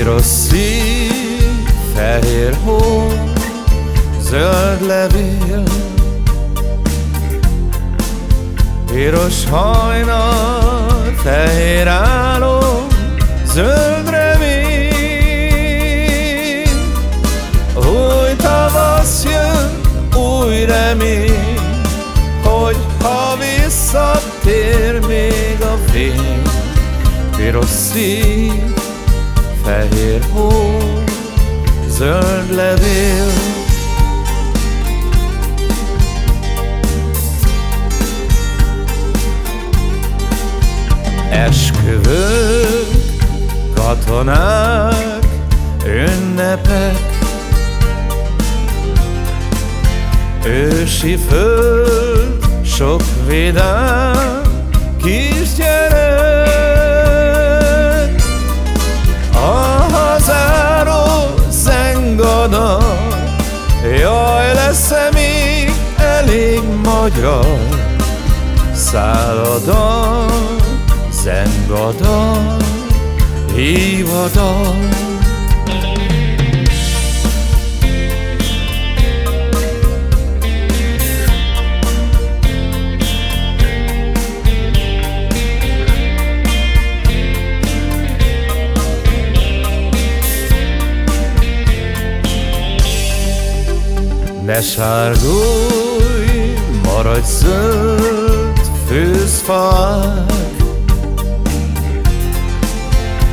Piros szív, fehér hó, zöld levél. Piros hajnal, fehér álom, zöld remény. Új tavasz jön, új remény Hogy ha visszatér még a fény. Piros szív, fehér hó, zöld levél. Esküvők, katonák, ünnepek. Ősi föld, sok vidám kisgyerek zengada Jaj, lesz-e még elég magyar Szállodon Zengadal, hívadal Ne sárgulj, maradj zöld fűzfák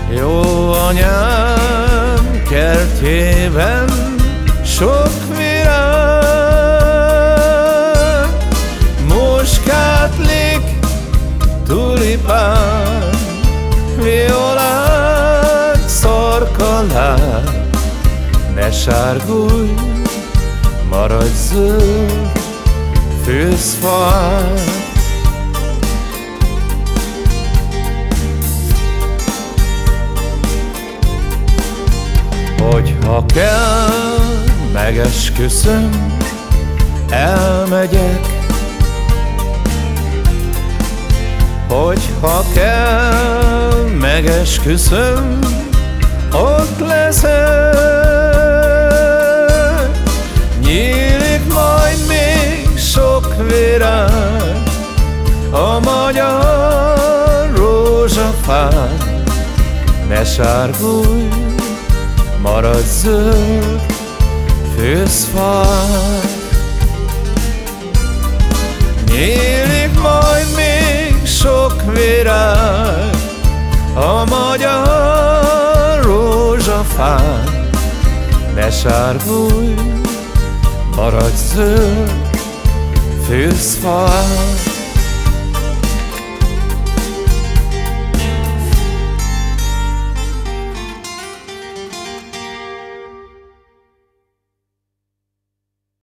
jó anyám kertjében sok virág Muskátlik, tulipán, violák, szorkalák Ne sárgulj, maradj zöld, fűzfák Ha kell, megesküszöm, elmegyek. Hogy ha kell, megesküszöm, ott leszek rózsafán Ne sárgulj marad zöld főszfák Nyílik majd még sok virág a magyar rózsafán. Ne sárgulj, maradj zöld főszfák